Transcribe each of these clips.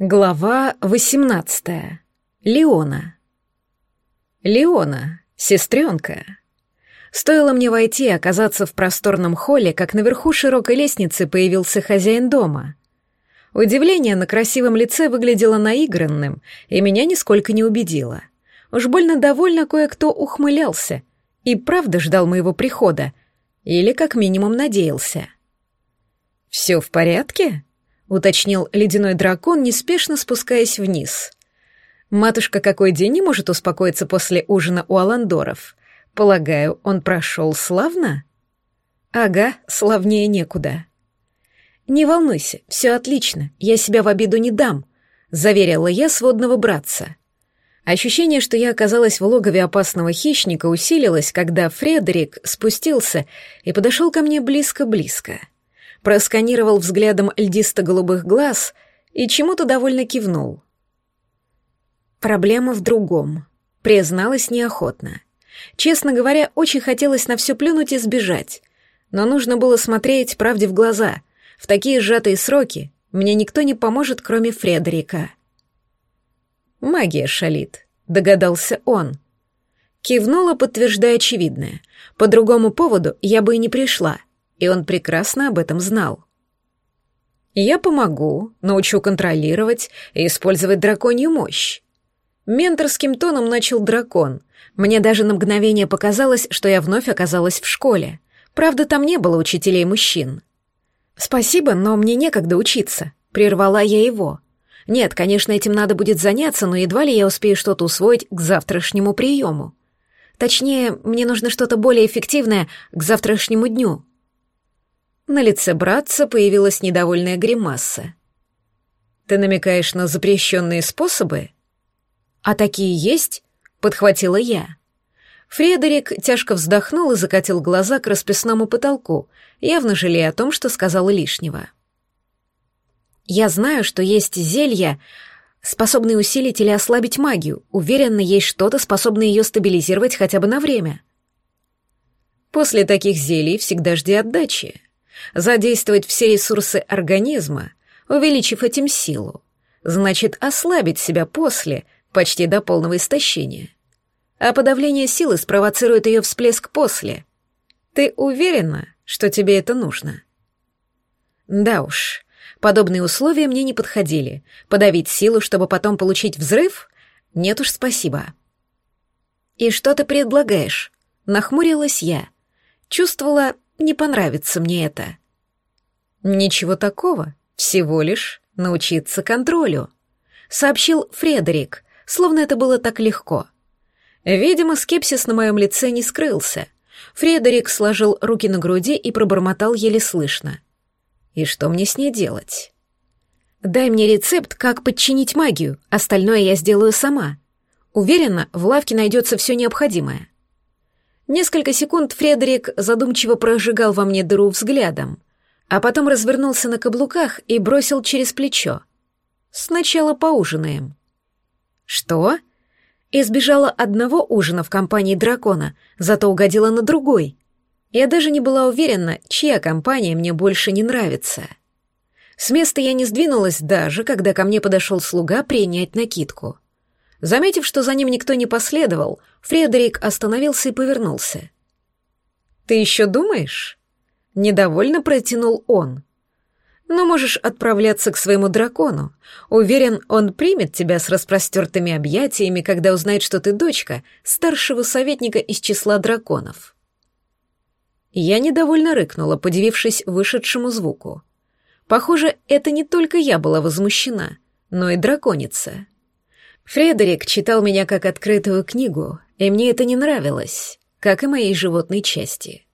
Глава 18. Леона. Леона, сестренка. Стоило мне войти и оказаться в просторном холле, как наверху широкой лестницы появился хозяин дома. Удивление на красивом лице выглядело наигранным, и меня нисколько не убедило. Уж больно довольно кое-кто ухмылялся и правда ждал моего прихода, или как минимум надеялся. «Все в порядке?» — уточнил ледяной дракон, неспешно спускаясь вниз. «Матушка какой день не может успокоиться после ужина у Аландоров? Полагаю, он прошел славно?» «Ага, славнее некуда». «Не волнуйся, все отлично, я себя в обиду не дам», — заверила я сводного братца. Ощущение, что я оказалась в логове опасного хищника, усилилось, когда Фредерик спустился и подошел ко мне близко-близко просканировал взглядом льдисто-голубых глаз и чему-то довольно кивнул. Проблема в другом. Призналась неохотно. Честно говоря, очень хотелось на все плюнуть и сбежать. Но нужно было смотреть правде в глаза. В такие сжатые сроки мне никто не поможет, кроме Фредерика. «Магия шалит», — догадался он. Кивнула, подтверждая очевидное. По другому поводу я бы и не пришла — и он прекрасно об этом знал. «Я помогу, научу контролировать и использовать драконью мощь». Менторским тоном начал дракон. Мне даже на мгновение показалось, что я вновь оказалась в школе. Правда, там не было учителей мужчин. «Спасибо, но мне некогда учиться», — прервала я его. «Нет, конечно, этим надо будет заняться, но едва ли я успею что-то усвоить к завтрашнему приему. Точнее, мне нужно что-то более эффективное к завтрашнему дню». На лице братца появилась недовольная гримаса. «Ты намекаешь на запрещенные способы?» «А такие есть?» — подхватила я. Фредерик тяжко вздохнул и закатил глаза к расписному потолку, явно жалея о том, что сказал лишнего. «Я знаю, что есть зелья, способные усилить или ослабить магию. Уверена, есть что-то, способное ее стабилизировать хотя бы на время». «После таких зелий всегда жди отдачи», задействовать все ресурсы организма, увеличив этим силу, значит ослабить себя после, почти до полного истощения. А подавление силы спровоцирует ее всплеск после. Ты уверена, что тебе это нужно? Да уж, подобные условия мне не подходили. Подавить силу, чтобы потом получить взрыв? Нет уж, спасибо. И что ты предлагаешь? Нахмурилась я. Чувствовала, не понравится мне это. Ничего такого, всего лишь научиться контролю, сообщил Фредерик, словно это было так легко. Видимо, скепсис на моем лице не скрылся. Фредерик сложил руки на груди и пробормотал еле слышно. И что мне с ней делать? Дай мне рецепт, как подчинить магию, остальное я сделаю сама. Уверена, в лавке найдется все необходимое. Несколько секунд Фредерик задумчиво прожигал во мне дыру взглядом, а потом развернулся на каблуках и бросил через плечо. «Сначала поужинаем». «Что?» Избежала одного ужина в компании дракона, зато угодила на другой. Я даже не была уверена, чья компания мне больше не нравится. С места я не сдвинулась даже, когда ко мне подошел слуга принять накидку. Заметив, что за ним никто не последовал, Фредерик остановился и повернулся. «Ты еще думаешь?» Недовольно протянул он. «Но можешь отправляться к своему дракону. Уверен, он примет тебя с распростертыми объятиями, когда узнает, что ты дочка старшего советника из числа драконов». Я недовольно рыкнула, подивившись вышедшему звуку. Похоже, это не только я была возмущена, но и драконица. Фредерик читал меня как открытую книгу, и мне это не нравилось, как и моей животной части.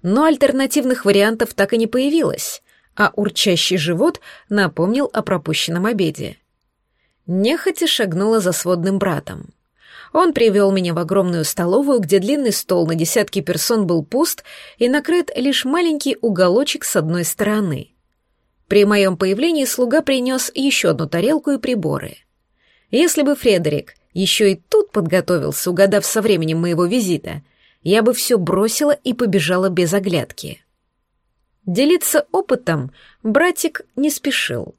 Но альтернативных вариантов так и не появилось, а урчащий живот напомнил о пропущенном обеде. Нехотя шагнула за сводным братом. Он привел меня в огромную столовую, где длинный стол на десятки персон был пуст и накрыт лишь маленький уголочек с одной стороны. При моем появлении слуга принес еще одну тарелку и приборы — если бы Фредерик еще и тут подготовился, угадав со временем моего визита, я бы все бросила и побежала без оглядки. Делиться опытом братик не спешил.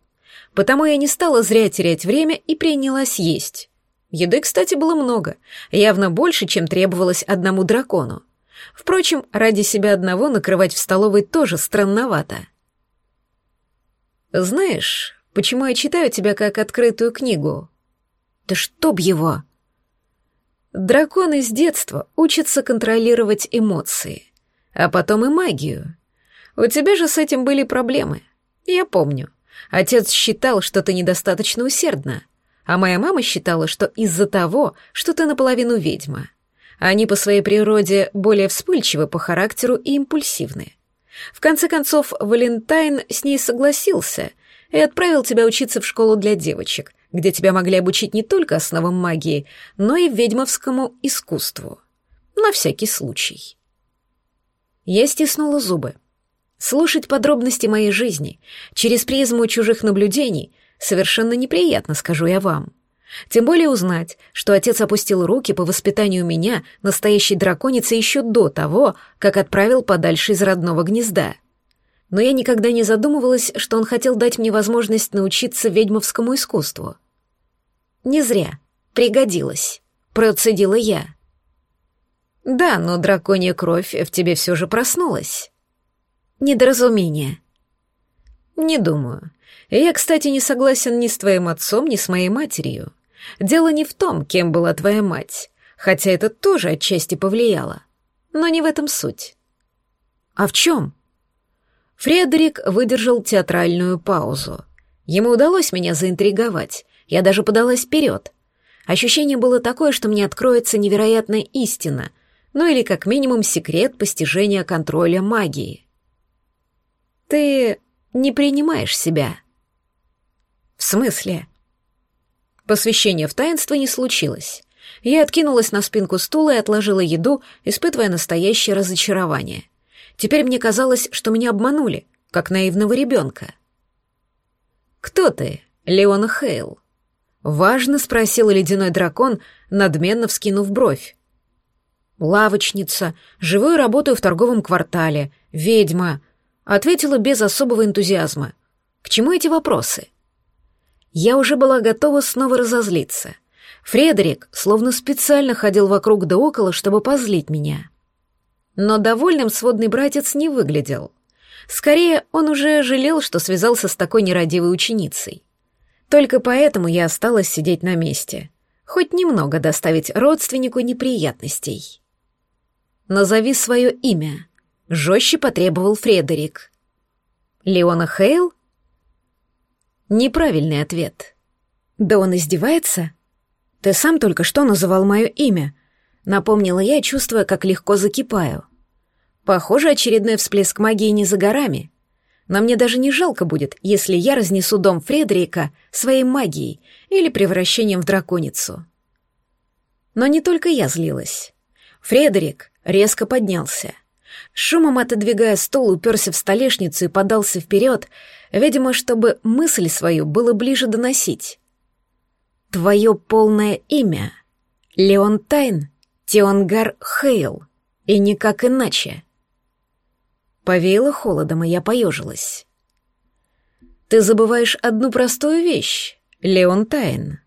Потому я не стала зря терять время и принялась есть. Еды, кстати, было много, явно больше, чем требовалось одному дракону. Впрочем, ради себя одного накрывать в столовой тоже странновато. «Знаешь, почему я читаю тебя как открытую книгу?» «Да чтоб его!» Драконы с детства учатся контролировать эмоции, а потом и магию. У тебя же с этим были проблемы. Я помню. Отец считал, что ты недостаточно усердна, а моя мама считала, что из-за того, что ты наполовину ведьма. Они по своей природе более вспыльчивы по характеру и импульсивны. В конце концов, Валентайн с ней согласился и отправил тебя учиться в школу для девочек, где тебя могли обучить не только основам магии, но и ведьмовскому искусству. На всякий случай. Я стиснула зубы. Слушать подробности моей жизни через призму чужих наблюдений совершенно неприятно, скажу я вам. Тем более узнать, что отец опустил руки по воспитанию меня, настоящей драконицы, еще до того, как отправил подальше из родного гнезда. Но я никогда не задумывалась, что он хотел дать мне возможность научиться ведьмовскому искусству. Не зря. Пригодилась. Процедила я. Да, но драконья кровь в тебе все же проснулась. Недоразумение. Не думаю. Я, кстати, не согласен ни с твоим отцом, ни с моей матерью. Дело не в том, кем была твоя мать, хотя это тоже отчасти повлияло. Но не в этом суть. А в чем? Фредерик выдержал театральную паузу. Ему удалось меня заинтриговать, я даже подалась вперед. Ощущение было такое, что мне откроется невероятная истина, ну или как минимум секрет постижения контроля магии. Ты не принимаешь себя. В смысле? Посвящение в таинство не случилось. Я откинулась на спинку стула и отложила еду, испытывая настоящее разочарование. Теперь мне казалось, что меня обманули, как наивного ребенка. «Кто ты, Леона Хейл?» Важно спросил ледяной дракон, надменно вскинув бровь. «Лавочница, живу и работаю в торговом квартале, ведьма», — ответила без особого энтузиазма. «К чему эти вопросы?» Я уже была готова снова разозлиться. Фредерик словно специально ходил вокруг да около, чтобы позлить меня. Но довольным сводный братец не выглядел. Скорее, он уже жалел, что связался с такой нерадивой ученицей. Только поэтому я осталась сидеть на месте. Хоть немного доставить родственнику неприятностей. «Назови свое имя», — жестче потребовал Фредерик. «Леона Хейл?» Неправильный ответ. «Да он издевается?» «Ты сам только что называл мое имя», — напомнила я, чувствуя, как легко закипаю. Похоже, очередной всплеск магии не за горами. Но мне даже не жалко будет, если я разнесу дом Фредерика своей магией или превращением в драконицу. Но не только я злилась. Фредерик резко поднялся. Шумом отодвигая стол, уперся в столешницу и подался вперед, видимо, чтобы мысль свою было ближе доносить. «Твое полное имя — Леон Тайн Тионгар Хейл, и никак иначе». Повеяло холодом, и я поежилась. «Ты забываешь одну простую вещь, Леон Тайн».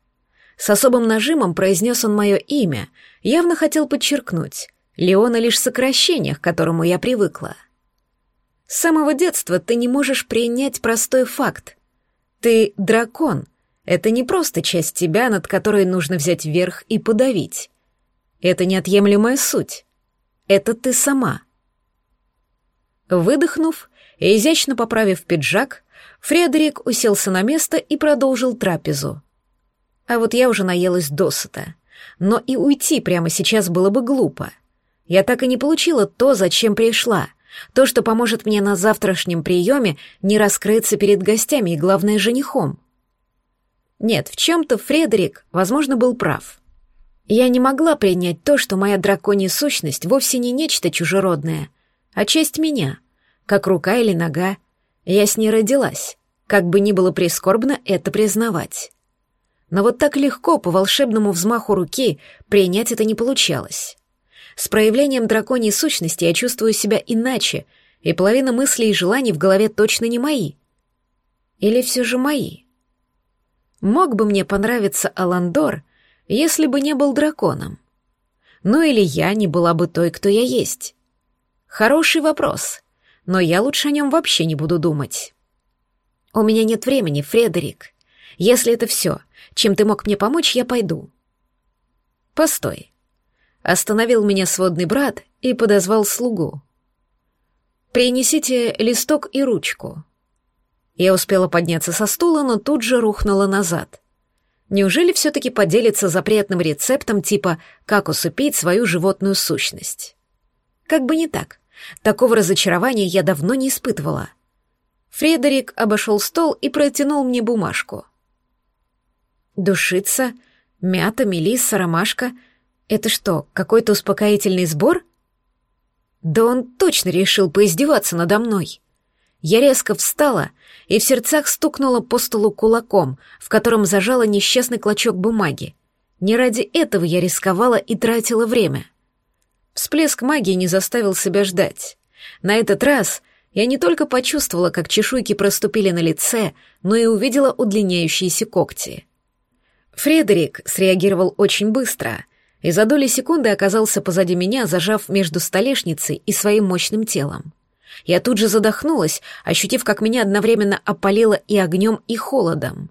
С особым нажимом произнес он мое имя, явно хотел подчеркнуть. Леона лишь сокращение, к которому я привыкла. С самого детства ты не можешь принять простой факт. Ты дракон. Это не просто часть тебя, над которой нужно взять верх и подавить. Это неотъемлемая суть. Это ты сама. Выдохнув и изящно поправив пиджак, Фредерик уселся на место и продолжил трапезу. А вот я уже наелась досыта. Но и уйти прямо сейчас было бы глупо. Я так и не получила то, зачем пришла. То, что поможет мне на завтрашнем приеме не раскрыться перед гостями и, главное, женихом. Нет, в чем-то Фредерик, возможно, был прав. Я не могла принять то, что моя драконья сущность вовсе не нечто чужеродное, а часть меня, как рука или нога. Я с ней родилась, как бы ни было прискорбно это признавать. Но вот так легко по волшебному взмаху руки принять это не получалось. С проявлением драконьей сущности я чувствую себя иначе, и половина мыслей и желаний в голове точно не мои. Или все же мои? Мог бы мне понравиться Аландор, если бы не был драконом? Ну или я не была бы той, кто я есть? Хороший вопрос, но я лучше о нем вообще не буду думать. У меня нет времени, Фредерик. Если это все, чем ты мог мне помочь, я пойду. Постой. Остановил меня сводный брат и подозвал слугу. «Принесите листок и ручку». Я успела подняться со стула, но тут же рухнула назад. Неужели все-таки поделится запретным рецептом типа «как усыпить свою животную сущность»? Как бы не так. Такого разочарования я давно не испытывала. Фредерик обошел стол и протянул мне бумажку. Душица, мята, мелисса, ромашка — это что, какой-то успокоительный сбор? Да он точно решил поиздеваться надо мной. Я резко встала и в сердцах стукнула по столу кулаком, в котором зажала несчастный клочок бумаги. Не ради этого я рисковала и тратила время. Всплеск магии не заставил себя ждать. На этот раз я не только почувствовала, как чешуйки проступили на лице, но и увидела удлиняющиеся когти. Фредерик среагировал очень быстро — и за доли секунды оказался позади меня, зажав между столешницей и своим мощным телом. Я тут же задохнулась, ощутив, как меня одновременно опалило и огнем, и холодом.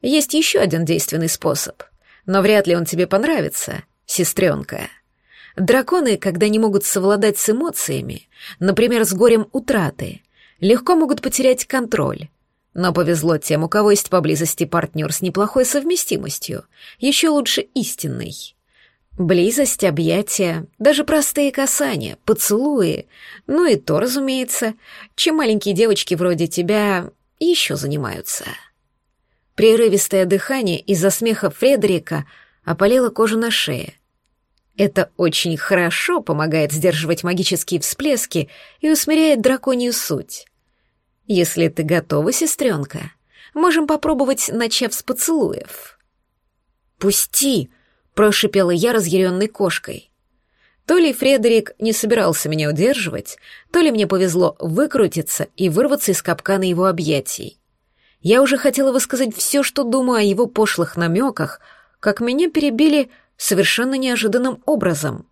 Есть еще один действенный способ, но вряд ли он тебе понравится, сестренка. Драконы, когда не могут совладать с эмоциями, например, с горем утраты, легко могут потерять контроль, но повезло тем, у кого есть поблизости партнер с неплохой совместимостью, еще лучше истинный. Близость, объятия, даже простые касания, поцелуи, ну и то, разумеется, чем маленькие девочки вроде тебя еще занимаются. Прерывистое дыхание из-за смеха Фредерика опалило кожу на шее. Это очень хорошо помогает сдерживать магические всплески и усмиряет драконью суть. Если ты готова, сестренка, можем попробовать, начав с поцелуев. «Пусти!» — прошипела я разъяренной кошкой. То ли Фредерик не собирался меня удерживать, то ли мне повезло выкрутиться и вырваться из капкана его объятий. Я уже хотела высказать все, что думаю о его пошлых намеках, как меня перебили совершенно неожиданным образом.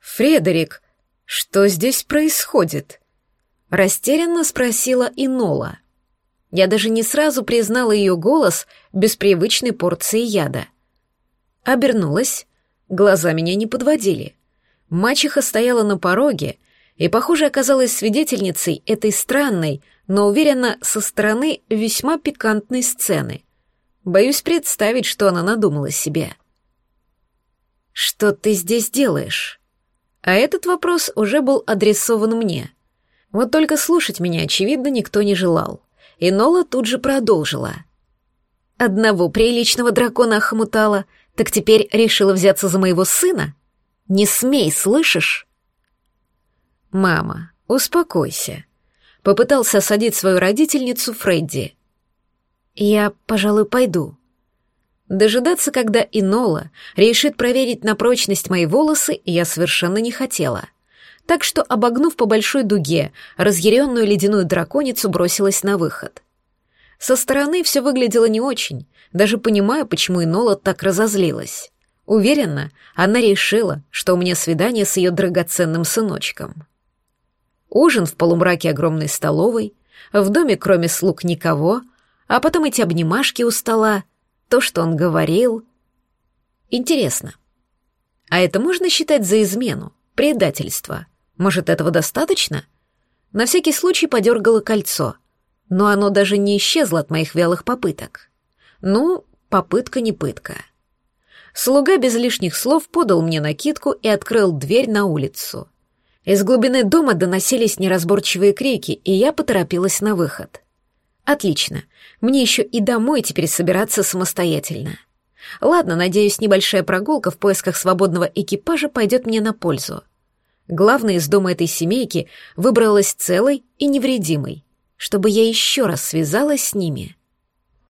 «Фредерик, что здесь происходит?» Растерянно спросила Инола. Я даже не сразу признала ее голос без привычной порции яда. Обернулась, глаза меня не подводили. Мачеха стояла на пороге и, похоже, оказалась свидетельницей этой странной, но уверенно со стороны весьма пикантной сцены. Боюсь представить, что она надумала себе. «Что ты здесь делаешь?» А этот вопрос уже был адресован мне — вот только слушать меня, очевидно, никто не желал. И Нола тут же продолжила. «Одного приличного дракона охмутала, так теперь решила взяться за моего сына? Не смей, слышишь?» «Мама, успокойся», — попытался осадить свою родительницу Фредди. «Я, пожалуй, пойду». Дожидаться, когда Инола решит проверить на прочность мои волосы, я совершенно не хотела — так что, обогнув по большой дуге, разъяренную ледяную драконицу бросилась на выход. Со стороны все выглядело не очень, даже понимая, почему Инола так разозлилась. Уверена, она решила, что у меня свидание с ее драгоценным сыночком. Ужин в полумраке огромной столовой, в доме кроме слуг никого, а потом эти обнимашки у стола, то, что он говорил. Интересно, а это можно считать за измену, предательство? Может, этого достаточно? На всякий случай подергала кольцо, но оно даже не исчезло от моих вялых попыток. Ну, попытка не пытка. Слуга без лишних слов подал мне накидку и открыл дверь на улицу. Из глубины дома доносились неразборчивые крики, и я поторопилась на выход. Отлично, мне еще и домой теперь собираться самостоятельно. Ладно, надеюсь, небольшая прогулка в поисках свободного экипажа пойдет мне на пользу. Главная из дома этой семейки выбралась целой и невредимой, чтобы я еще раз связалась с ними —